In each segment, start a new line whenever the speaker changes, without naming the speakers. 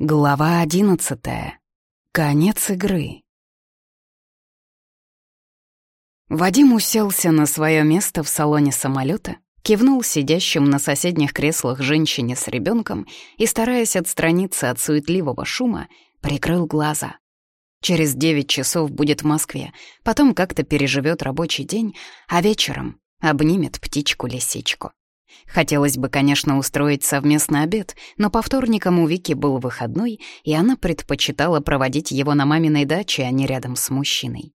Глава одиннадцатая. Конец игры. Вадим уселся на свое место в салоне самолета, кивнул сидящим на соседних креслах женщине с ребенком и, стараясь отстраниться от суетливого шума, прикрыл глаза. Через девять часов будет в Москве, потом как-то переживет рабочий день, а вечером обнимет птичку-лисичку. Хотелось бы, конечно, устроить совместный обед, но по вторникам у Вики был выходной, и она предпочитала проводить его на маминой даче, а не рядом с мужчиной.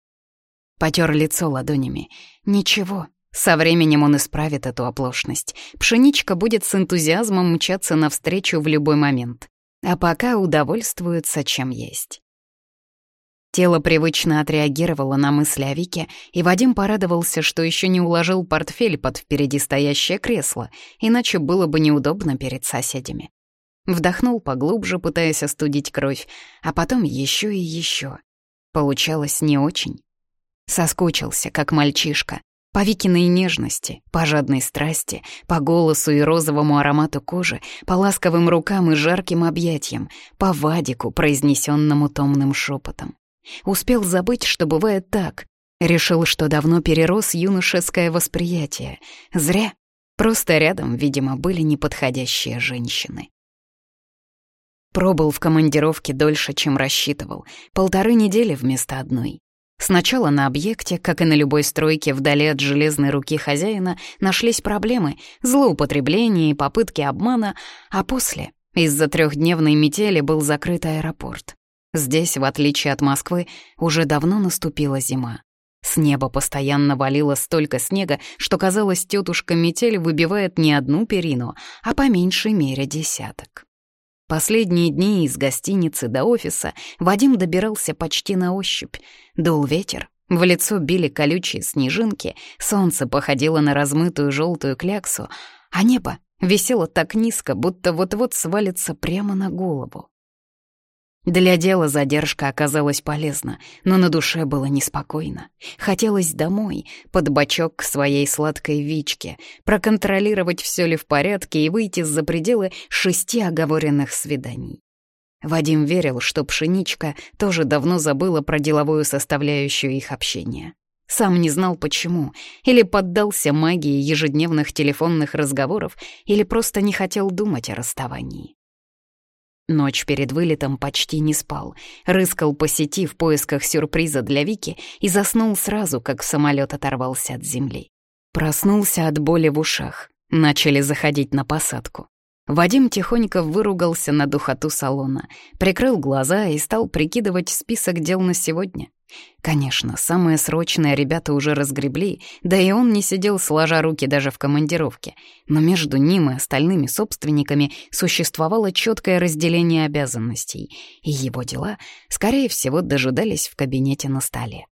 Потер лицо ладонями. Ничего, со временем он исправит эту оплошность. Пшеничка будет с энтузиазмом мчаться навстречу в любой момент. А пока удовольствуется, чем есть. Тело привычно отреагировало на мысли о Вике, и Вадим порадовался, что еще не уложил портфель под впереди стоящее кресло, иначе было бы неудобно перед соседями. Вдохнул поглубже, пытаясь остудить кровь, а потом еще и еще. Получалось не очень. Соскучился, как мальчишка, по Викиной нежности, по жадной страсти, по голосу и розовому аромату кожи, по ласковым рукам и жарким объятиям, по Вадику, произнесенному томным шепотом. Успел забыть, что бывает так. Решил, что давно перерос юношеское восприятие. Зря. Просто рядом, видимо, были неподходящие женщины. Пробыл в командировке дольше, чем рассчитывал. Полторы недели вместо одной. Сначала на объекте, как и на любой стройке вдали от железной руки хозяина, нашлись проблемы, злоупотребления и попытки обмана, а после, из-за трехдневной метели, был закрыт аэропорт. Здесь, в отличие от Москвы, уже давно наступила зима. С неба постоянно валило столько снега, что, казалось, тетушка метель выбивает не одну перину, а по меньшей мере десяток. Последние дни из гостиницы до офиса Вадим добирался почти на ощупь. Дул ветер, в лицо били колючие снежинки, солнце походило на размытую желтую кляксу, а небо висело так низко, будто вот-вот свалится прямо на голову. Для дела задержка оказалась полезна, но на душе было неспокойно. Хотелось домой, под бочок к своей сладкой Вичке, проконтролировать, все ли в порядке и выйти за пределы шести оговоренных свиданий. Вадим верил, что Пшеничка тоже давно забыла про деловую составляющую их общения. Сам не знал почему, или поддался магии ежедневных телефонных разговоров, или просто не хотел думать о расставании. Ночь перед вылетом почти не спал, рыскал по сети в поисках сюрприза для Вики и заснул сразу, как самолет оторвался от земли. Проснулся от боли в ушах, начали заходить на посадку. Вадим тихонько выругался на духоту салона, прикрыл глаза и стал прикидывать список дел на сегодня. Конечно, самое срочное ребята уже разгребли, да и он не сидел сложа руки даже в командировке, но между ним и остальными собственниками существовало четкое разделение обязанностей, и его дела, скорее всего, дожидались в кабинете на столе.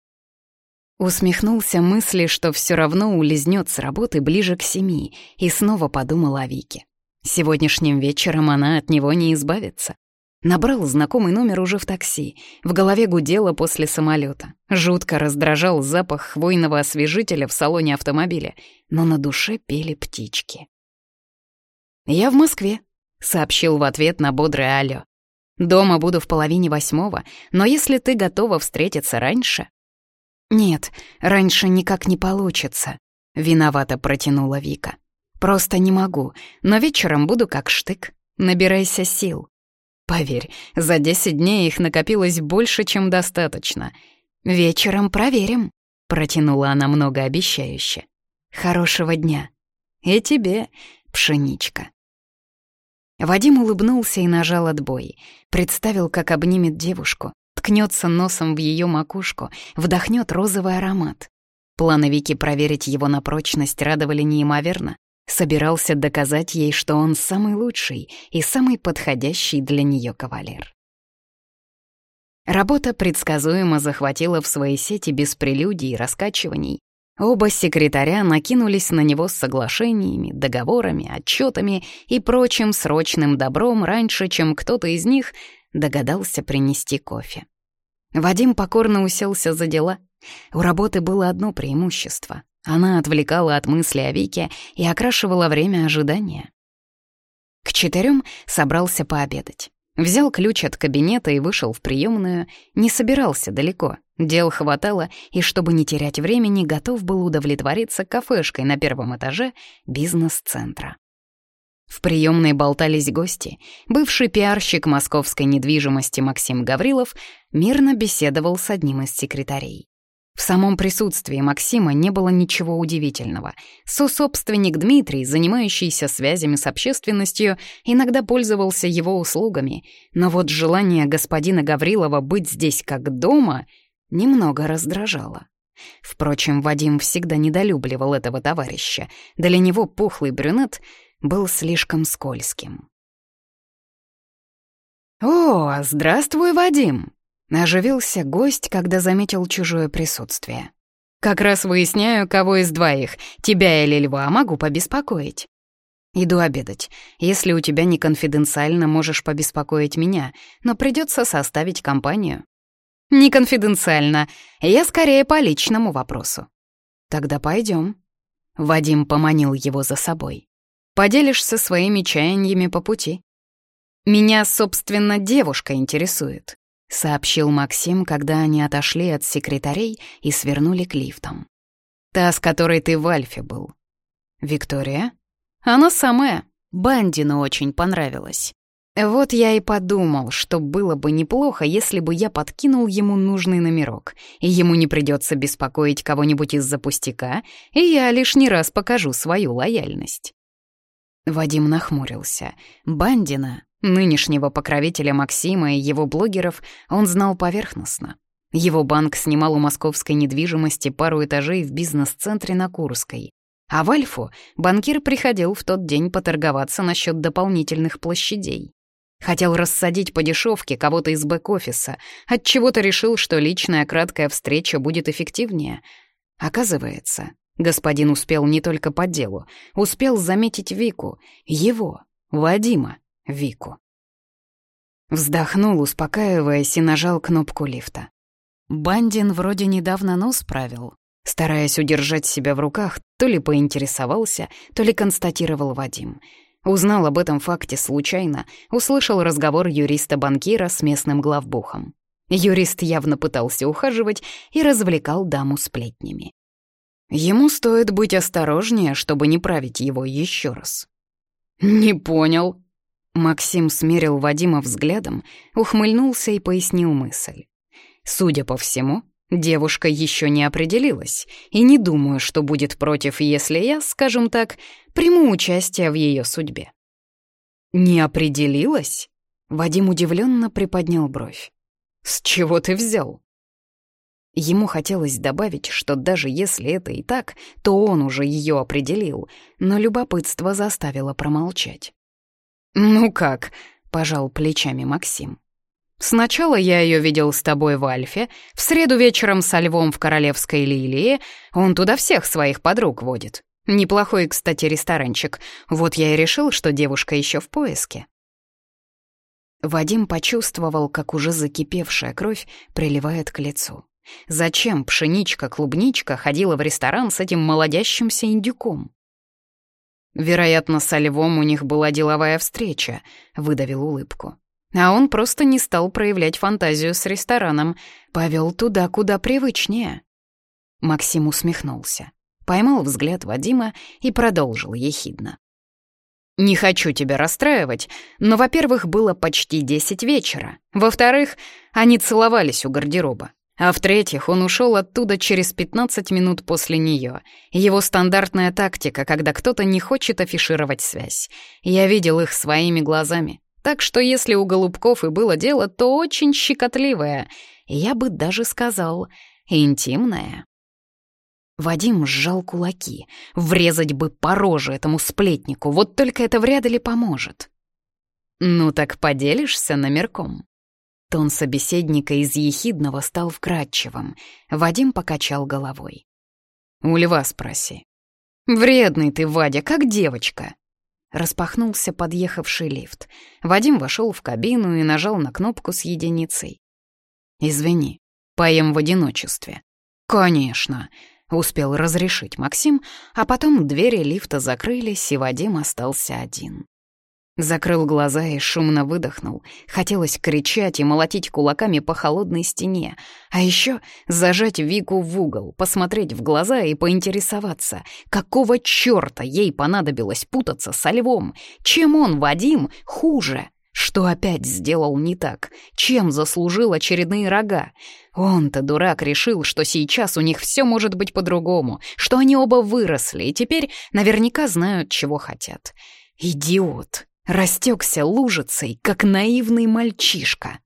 Усмехнулся мысли, что все равно улизнет с работы ближе к семи, и снова подумал о Вике. Сегодняшним вечером она от него не избавится. Набрал знакомый номер уже в такси. В голове гудело после самолета. Жутко раздражал запах хвойного освежителя в салоне автомобиля, но на душе пели птички. «Я в Москве», — сообщил в ответ на бодрое «Алло». «Дома буду в половине восьмого, но если ты готова встретиться раньше...» «Нет, раньше никак не получится», — виновато протянула Вика. «Просто не могу, но вечером буду как штык. Набирайся сил». Поверь, за десять дней их накопилось больше, чем достаточно. Вечером проверим, протянула она многообещающе. Хорошего дня. И тебе, пшеничка. Вадим улыбнулся и нажал отбой. Представил, как обнимет девушку, ткнется носом в ее макушку, вдохнет розовый аромат. Планы Вики проверить его на прочность радовали неимоверно. Собирался доказать ей, что он самый лучший и самый подходящий для нее кавалер. Работа предсказуемо захватила в свои сети без прелюдий и раскачиваний. Оба секретаря накинулись на него с соглашениями, договорами, отчетами и прочим срочным добром раньше, чем кто-то из них догадался принести кофе. Вадим покорно уселся за дела. У работы было одно преимущество она отвлекала от мысли о Вике и окрашивала время ожидания. К четырем собрался пообедать. Взял ключ от кабинета и вышел в приемную, не собирался далеко. Дел хватало, и чтобы не терять времени, готов был удовлетвориться кафешкой на первом этаже бизнес-центра. В приемной болтались гости. Бывший пиарщик московской недвижимости Максим Гаврилов мирно беседовал с одним из секретарей. В самом присутствии Максима не было ничего удивительного. Сособственник Дмитрий, занимающийся связями с общественностью, иногда пользовался его услугами, но вот желание господина Гаврилова быть здесь как дома немного раздражало. Впрочем, Вадим всегда недолюбливал этого товарища. Для него пухлый брюнет был слишком скользким. «О, здравствуй, Вадим!» — оживился гость, когда заметил чужое присутствие. «Как раз выясняю, кого из двоих, тебя или льва, могу побеспокоить». «Иду обедать. Если у тебя не конфиденциально, можешь побеспокоить меня, но придется составить компанию». «Не конфиденциально. Я скорее по личному вопросу». «Тогда пойдем. Вадим поманил его за собой. Поделишься своими чаяниями по пути. Меня, собственно, девушка интересует, сообщил Максим, когда они отошли от секретарей и свернули к лифтам. Та, с которой ты в Альфе был. Виктория? Она самая. Бандину очень понравилась. Вот я и подумал, что было бы неплохо, если бы я подкинул ему нужный номерок, и ему не придется беспокоить кого-нибудь из-за пустяка, и я лишний раз покажу свою лояльность. Вадим нахмурился. Бандина, нынешнего покровителя Максима и его блогеров, он знал поверхностно. Его банк снимал у московской недвижимости пару этажей в бизнес-центре на Курской. А в Альфу банкир приходил в тот день поторговаться насчет дополнительных площадей. Хотел рассадить по дешевке кого-то из бэк-офиса, отчего-то решил, что личная краткая встреча будет эффективнее. Оказывается, Господин успел не только по делу, успел заметить Вику, его, Вадима, Вику. Вздохнул, успокаиваясь, и нажал кнопку лифта. Бандин вроде недавно нос правил, стараясь удержать себя в руках, то ли поинтересовался, то ли констатировал Вадим. Узнал об этом факте случайно, услышал разговор юриста-банкира с местным главбухом. Юрист явно пытался ухаживать и развлекал даму сплетнями. Ему стоит быть осторожнее, чтобы не править его еще раз. «Не понял». Максим смерил Вадима взглядом, ухмыльнулся и пояснил мысль. «Судя по всему, девушка еще не определилась, и не думаю, что будет против, если я, скажем так, приму участие в ее судьбе». «Не определилась?» Вадим удивленно приподнял бровь. «С чего ты взял?» Ему хотелось добавить, что даже если это и так, то он уже ее определил, но любопытство заставило промолчать. «Ну как?» — пожал плечами Максим. «Сначала я ее видел с тобой в Альфе, в среду вечером со львом в Королевской Лилии, он туда всех своих подруг водит. Неплохой, кстати, ресторанчик. Вот я и решил, что девушка еще в поиске». Вадим почувствовал, как уже закипевшая кровь приливает к лицу. Зачем пшеничка-клубничка ходила в ресторан с этим молодящимся индюком? Вероятно, со львом у них была деловая встреча, выдавил улыбку. А он просто не стал проявлять фантазию с рестораном, повел туда, куда привычнее. Максим усмехнулся, поймал взгляд Вадима и продолжил ехидно. «Не хочу тебя расстраивать, но, во-первых, было почти десять вечера. Во-вторых, они целовались у гардероба. А в-третьих, он ушел оттуда через 15 минут после нее. Его стандартная тактика, когда кто-то не хочет афишировать связь. Я видел их своими глазами. Так что если у Голубков и было дело, то очень щекотливое. Я бы даже сказал, интимное. Вадим сжал кулаки. Врезать бы по роже этому сплетнику, вот только это вряд ли поможет. «Ну так поделишься номерком?» Тон собеседника из ехидного стал вкрадчивым. Вадим покачал головой. «У льва спроси». «Вредный ты, Вадя, как девочка!» Распахнулся подъехавший лифт. Вадим вошел в кабину и нажал на кнопку с единицей. «Извини, поем в одиночестве». «Конечно», — успел разрешить Максим, а потом двери лифта закрылись, и Вадим остался один. Закрыл глаза и шумно выдохнул. Хотелось кричать и молотить кулаками по холодной стене. А еще зажать Вику в угол, посмотреть в глаза и поинтересоваться, какого чёрта ей понадобилось путаться со львом? Чем он, Вадим, хуже? Что опять сделал не так? Чем заслужил очередные рога? Он-то, дурак, решил, что сейчас у них все может быть по-другому, что они оба выросли и теперь наверняка знают, чего хотят. Идиот! Растекся лужицей, как наивный мальчишка.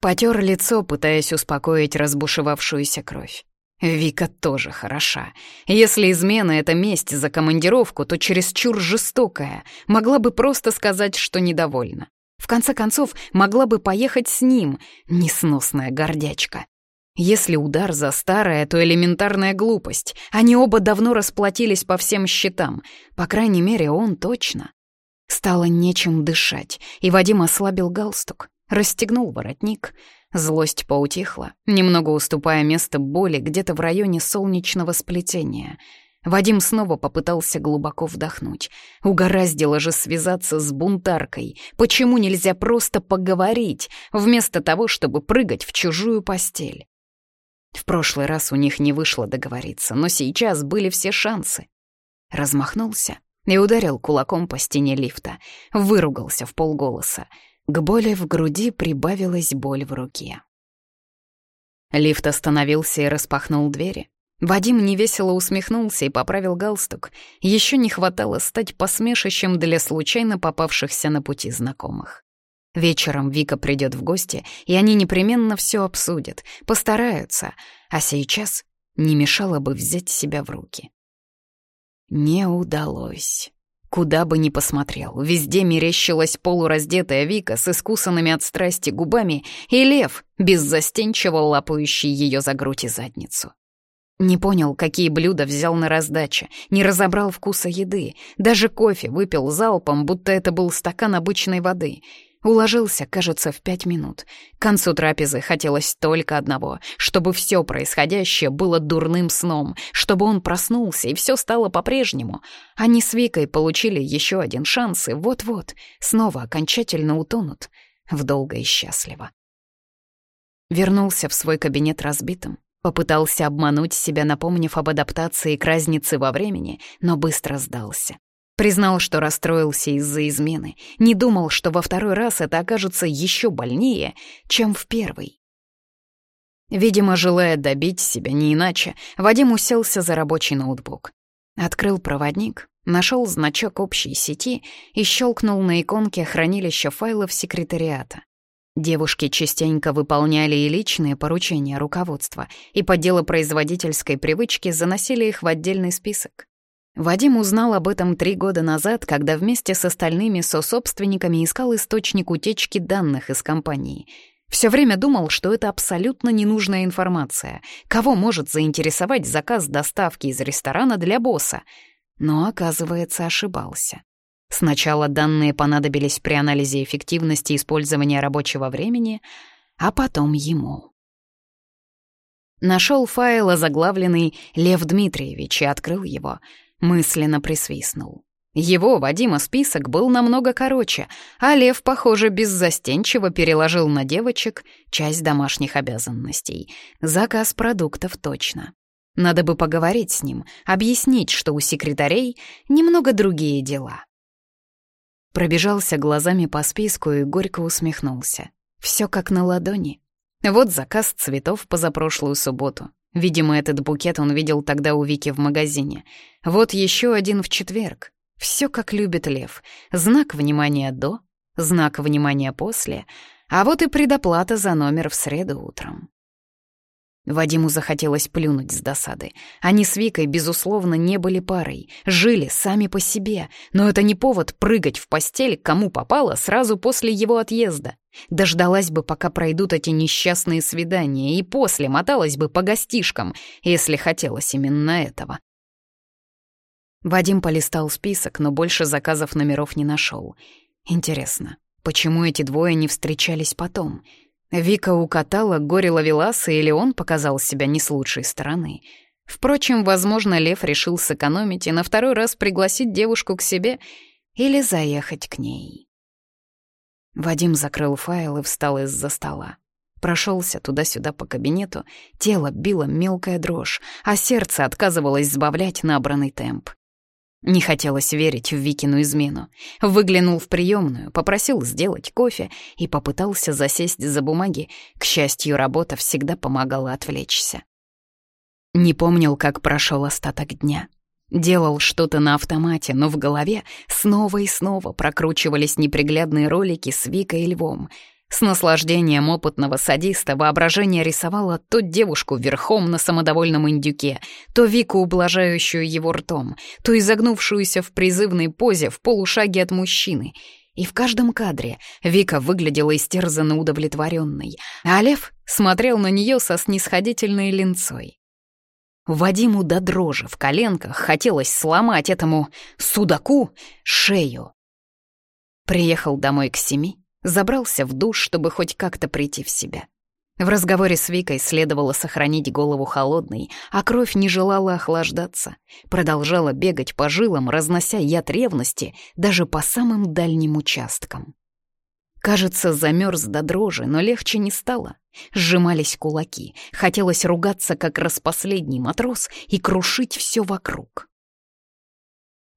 Потер лицо, пытаясь успокоить разбушевавшуюся кровь. Вика тоже хороша. Если измена — это месть за командировку, то чересчур жестокая. Могла бы просто сказать, что недовольна. В конце концов, могла бы поехать с ним, несносная гордячка. Если удар за старое, то элементарная глупость. Они оба давно расплатились по всем счетам. По крайней мере, он точно. Стало нечем дышать, и Вадим ослабил галстук, расстегнул воротник. Злость поутихла, немного уступая место боли где-то в районе солнечного сплетения — Вадим снова попытался глубоко вдохнуть. Угораздило же связаться с бунтаркой. Почему нельзя просто поговорить, вместо того, чтобы прыгать в чужую постель? В прошлый раз у них не вышло договориться, но сейчас были все шансы. Размахнулся и ударил кулаком по стене лифта. Выругался в полголоса. К боли в груди прибавилась боль в руке. Лифт остановился и распахнул двери. Вадим невесело усмехнулся и поправил галстук. Еще не хватало стать посмешищем для случайно попавшихся на пути знакомых. Вечером Вика придет в гости, и они непременно все обсудят, постараются, а сейчас не мешало бы взять себя в руки. Не удалось. Куда бы ни посмотрел, везде мерещилась полураздетая Вика с искусанными от страсти губами и лев, беззастенчиво лапающий ее за грудь и задницу. Не понял, какие блюда взял на раздаче, не разобрал вкуса еды, даже кофе выпил залпом, будто это был стакан обычной воды. Уложился, кажется, в пять минут. К концу трапезы хотелось только одного, чтобы все происходящее было дурным сном, чтобы он проснулся и все стало по-прежнему. Они с Викой получили еще один шанс и вот-вот снова окончательно утонут в долго и счастливо. Вернулся в свой кабинет разбитым, Попытался обмануть себя, напомнив об адаптации к разнице во времени, но быстро сдался. Признал, что расстроился из-за измены, не думал, что во второй раз это окажется еще больнее, чем в первый. Видимо, желая добить себя не иначе, Вадим уселся за рабочий ноутбук. Открыл проводник, нашел значок общей сети и щелкнул на иконке хранилища файлов секретариата. Девушки частенько выполняли и личные поручения руководства, и по делопроизводительской привычке заносили их в отдельный список. Вадим узнал об этом три года назад, когда вместе с остальными сособственниками искал источник утечки данных из компании. Все время думал, что это абсолютно ненужная информация. Кого может заинтересовать заказ доставки из ресторана для босса? Но, оказывается, ошибался. Сначала данные понадобились при анализе эффективности использования рабочего времени, а потом ему. Нашел файл, озаглавленный «Лев Дмитриевич» и открыл его. Мысленно присвистнул. Его, Вадима, список был намного короче, а Лев, похоже, беззастенчиво переложил на девочек часть домашних обязанностей. Заказ продуктов точно. Надо бы поговорить с ним, объяснить, что у секретарей немного другие дела. Пробежался глазами по списку и горько усмехнулся. Все как на ладони. Вот заказ цветов позапрошлую субботу. Видимо, этот букет он видел тогда у Вики в магазине. Вот еще один в четверг. Все как любит лев. Знак внимания до, знак внимания после, а вот и предоплата за номер в среду утром. Вадиму захотелось плюнуть с досады. Они с Викой, безусловно, не были парой, жили сами по себе, но это не повод прыгать в постель, кому попало, сразу после его отъезда. Дождалась бы, пока пройдут эти несчастные свидания, и после моталась бы по гостишкам, если хотелось именно этого. Вадим полистал список, но больше заказов номеров не нашел. Интересно, почему эти двое не встречались потом — Вика укатала горе ловеласа или он показал себя не с лучшей стороны. Впрочем, возможно, Лев решил сэкономить и на второй раз пригласить девушку к себе. или заехать к ней. Вадим закрыл файл и встал из-за стола. Прошелся туда-сюда по кабинету, тело било мелкая дрожь, а сердце отказывалось сбавлять набранный темп. Не хотелось верить в Викину измену. Выглянул в приемную, попросил сделать кофе и попытался засесть за бумаги. К счастью, работа всегда помогала отвлечься. Не помнил, как прошел остаток дня. Делал что-то на автомате, но в голове снова и снова прокручивались неприглядные ролики с Викой и Львом — с наслаждением опытного садиста воображение рисовало то девушку верхом на самодовольном индюке, то Вику, ублажающую его ртом, то изогнувшуюся в призывной позе в полушаге от мужчины. И в каждом кадре Вика выглядела истерзанно удовлетворенной, а Лев смотрел на нее со снисходительной линцой. Вадиму до дрожи в коленках хотелось сломать этому судаку шею. Приехал домой к семи, Забрался в душ, чтобы хоть как-то прийти в себя. В разговоре с Викой следовало сохранить голову холодной, а кровь не желала охлаждаться. Продолжала бегать по жилам, разнося яд ревности даже по самым дальним участкам. Кажется, замерз до дрожи, но легче не стало. Сжимались кулаки, хотелось ругаться, как распоследний матрос, и крушить все вокруг.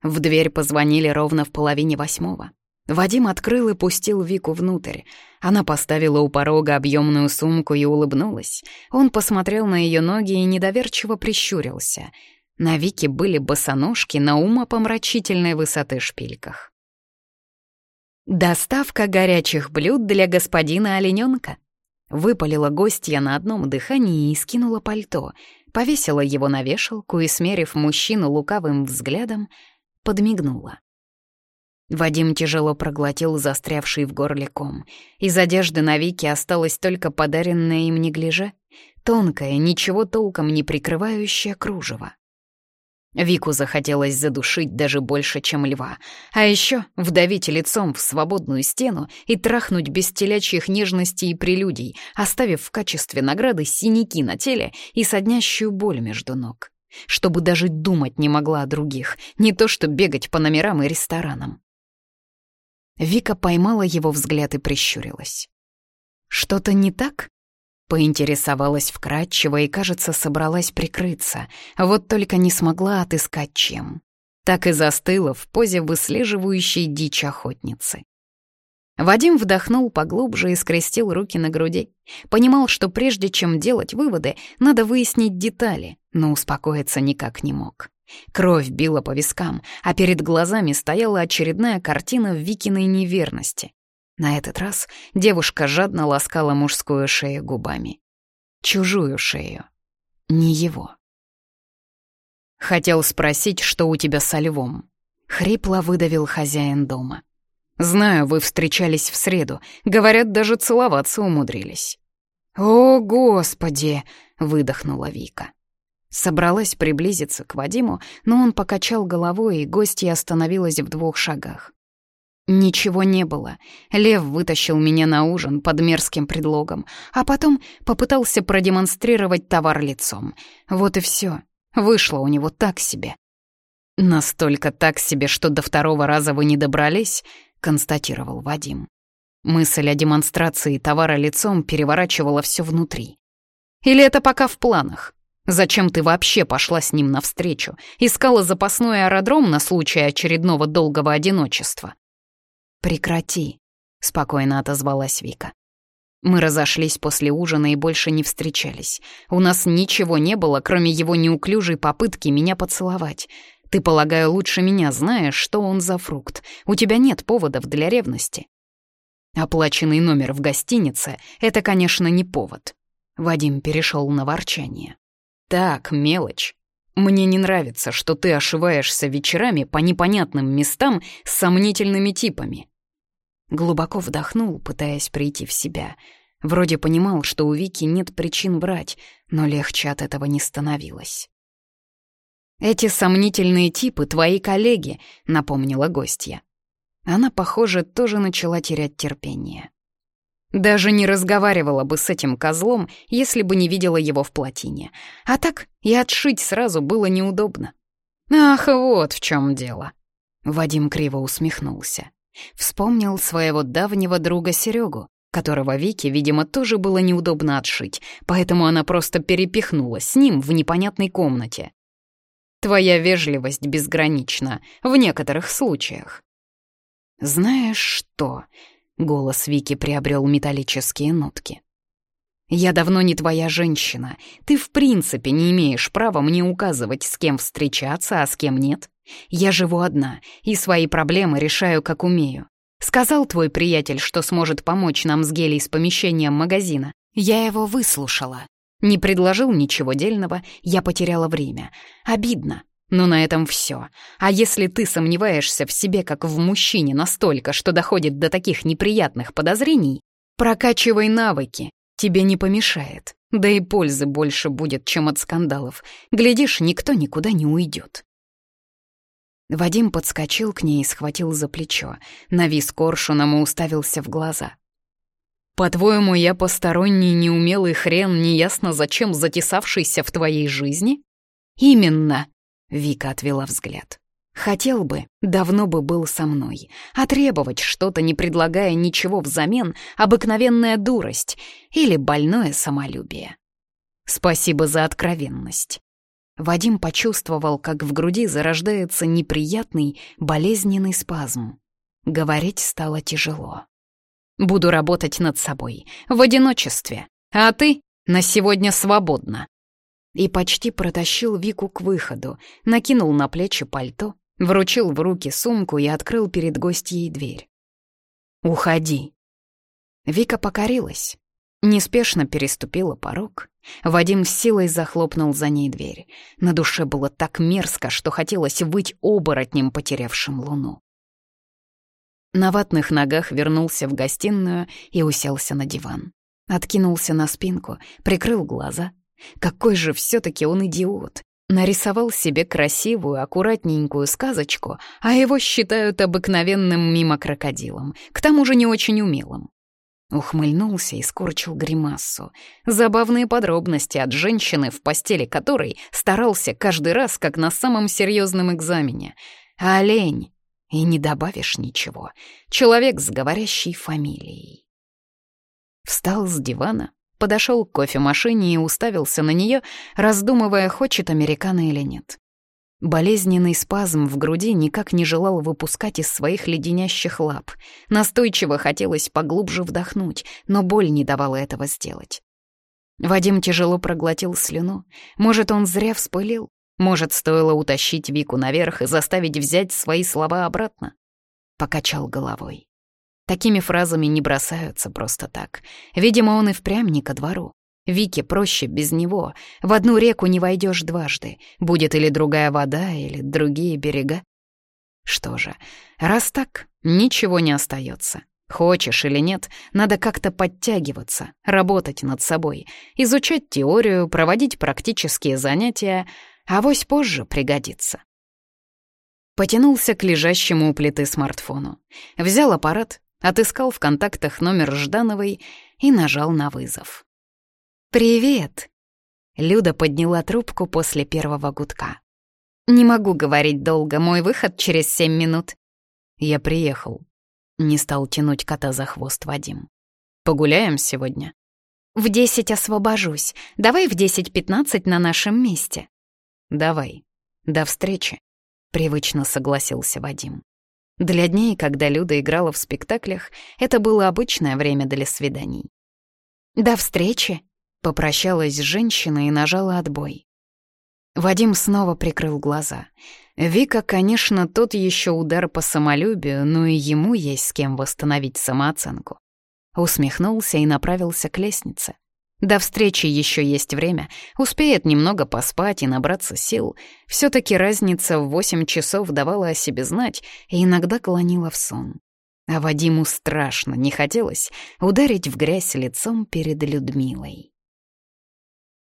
В дверь позвонили ровно в половине восьмого. Вадим открыл и пустил Вику внутрь. Она поставила у порога объемную сумку и улыбнулась. Он посмотрел на ее ноги и недоверчиво прищурился. На Вике были босоножки на умопомрачительной высоты шпильках. «Доставка горячих блюд для господина олененка», — выпалила гостья на одном дыхании и скинула пальто, повесила его на вешалку и, смерив мужчину лукавым взглядом, подмигнула. Вадим тяжело проглотил застрявший в горле ком. Из одежды на Вике осталось только подаренное им неглиже, тонкое, ничего толком не прикрывающее кружево. Вику захотелось задушить даже больше, чем льва, а еще вдавить лицом в свободную стену и трахнуть без телячьих нежностей и прелюдий, оставив в качестве награды синяки на теле и соднящую боль между ног. Чтобы даже думать не могла о других, не то что бегать по номерам и ресторанам. Вика поймала его взгляд и прищурилась. «Что-то не так?» Поинтересовалась вкратчиво и, кажется, собралась прикрыться, вот только не смогла отыскать чем. Так и застыла в позе выслеживающей дичь охотницы. Вадим вдохнул поглубже и скрестил руки на груди. Понимал, что прежде чем делать выводы, надо выяснить детали, но успокоиться никак не мог. Кровь била по вискам, а перед глазами стояла очередная картина Викиной неверности. На этот раз девушка жадно ласкала мужскую шею губами. Чужую шею. Не его. Хотел спросить, что у тебя со львом. Хрипло выдавил хозяин дома. Знаю, вы встречались в среду. Говорят, даже целоваться умудрились. «О, Господи!» — выдохнула Вика. Собралась приблизиться к Вадиму, но он покачал головой, и гостья остановилась в двух шагах. Ничего не было. Лев вытащил меня на ужин под мерзким предлогом, а потом попытался продемонстрировать товар лицом. Вот и все. Вышло у него так себе. «Настолько так себе, что до второго раза вы не добрались», — констатировал Вадим. Мысль о демонстрации товара лицом переворачивала все внутри. «Или это пока в планах?» Зачем ты вообще пошла с ним навстречу? Искала запасной аэродром на случай очередного долгого одиночества?» «Прекрати», — спокойно отозвалась Вика. Мы разошлись после ужина и больше не встречались. У нас ничего не было, кроме его неуклюжей попытки меня поцеловать. Ты, полагаю, лучше меня знаешь, что он за фрукт. У тебя нет поводов для ревности. Оплаченный номер в гостинице — это, конечно, не повод. Вадим перешел на ворчание. Так, мелочь. Мне не нравится, что ты ошиваешься вечерами по непонятным местам с сомнительными типами. Глубоко вдохнул, пытаясь прийти в себя. Вроде понимал, что у Вики нет причин врать, но легче от этого не становилось. «Эти сомнительные типы — твои коллеги», — напомнила гостья. Она, похоже, тоже начала терять терпение. Даже не разговаривала бы с этим козлом, если бы не видела его в плотине. А так и отшить сразу было неудобно. Ах, вот в чем дело. Вадим криво усмехнулся. Вспомнил своего давнего друга Серегу, которого Вике, видимо, тоже было неудобно отшить, поэтому она просто перепихнула с ним в непонятной комнате. Твоя вежливость безгранична в некоторых случаях. Знаешь что? Голос Вики приобрел металлические нотки. «Я давно не твоя женщина. Ты в принципе не имеешь права мне указывать, с кем встречаться, а с кем нет. Я живу одна и свои проблемы решаю, как умею. Сказал твой приятель, что сможет помочь нам с Гелей с помещением магазина. Я его выслушала. Не предложил ничего дельного, я потеряла время. Обидно. Но на этом все. А если ты сомневаешься в себе как в мужчине настолько, что доходит до таких неприятных подозрений, прокачивай навыки, тебе не помешает. Да и пользы больше будет, чем от скандалов. Глядишь, никто никуда не уйдет. Вадим подскочил к ней и схватил за плечо, навис коршуном и уставился в глаза. «По-твоему, я посторонний неумелый хрен, неясно зачем затесавшийся в твоей жизни?» «Именно!» — Вика отвела взгляд. «Хотел бы, давно бы был со мной. А требовать что-то, не предлагая ничего взамен, обыкновенная дурость или больное самолюбие. Спасибо за откровенность». Вадим почувствовал, как в груди зарождается неприятный, болезненный спазм. Говорить стало тяжело. «Буду работать над собой, в одиночестве, а ты на сегодня свободна». И почти протащил Вику к выходу, накинул на плечи пальто, вручил в руки сумку и открыл перед гостьей дверь. «Уходи». Вика покорилась, неспешно переступила порог Вадим с силой захлопнул за ней дверь. На душе было так мерзко, что хотелось выть оборотнем, потерявшим луну. На ватных ногах вернулся в гостиную и уселся на диван. Откинулся на спинку, прикрыл глаза. Какой же все таки он идиот! Нарисовал себе красивую, аккуратненькую сказочку, а его считают обыкновенным мимо крокодилом, к тому же не очень умелым. Ухмыльнулся и скорчил гримассу. Забавные подробности от женщины, в постели которой старался каждый раз, как на самом серьезном экзамене. Олень. И не добавишь ничего. Человек с говорящей фамилией. Встал с дивана, подошел к кофемашине и уставился на нее, раздумывая, хочет американо или нет. Болезненный спазм в груди никак не желал выпускать из своих леденящих лап. Настойчиво хотелось поглубже вдохнуть, но боль не давала этого сделать. Вадим тяжело проглотил слюну. Может, он зря вспылил? Может, стоило утащить Вику наверх и заставить взять свои слова обратно? Покачал головой. Такими фразами не бросаются просто так. Видимо, он и впрямь не ко двору. Вике проще без него. В одну реку не войдешь дважды. Будет или другая вода, или другие берега. Что же, раз так, ничего не остается. Хочешь или нет, надо как-то подтягиваться, работать над собой, изучать теорию, проводить практические занятия, а вось позже пригодится. Потянулся к лежащему у плиты смартфону. Взял аппарат, отыскал в контактах номер Ждановой и нажал на вызов. «Привет!» Люда подняла трубку после первого гудка. «Не могу говорить долго, мой выход через семь минут». «Я приехал». Не стал тянуть кота за хвост Вадим. «Погуляем сегодня?» «В десять освобожусь. Давай в десять-пятнадцать на нашем месте». «Давай. До встречи», — привычно согласился Вадим. Для дней, когда Люда играла в спектаклях, это было обычное время для свиданий. «До встречи», Попрощалась с женщиной и нажала отбой. Вадим снова прикрыл глаза. Вика, конечно, тот еще удар по самолюбию, но и ему есть с кем восстановить самооценку. Усмехнулся и направился к лестнице. До встречи еще есть время, успеет немного поспать и набраться сил. все таки разница в восемь часов давала о себе знать и иногда клонила в сон. А Вадиму страшно не хотелось ударить в грязь лицом перед Людмилой.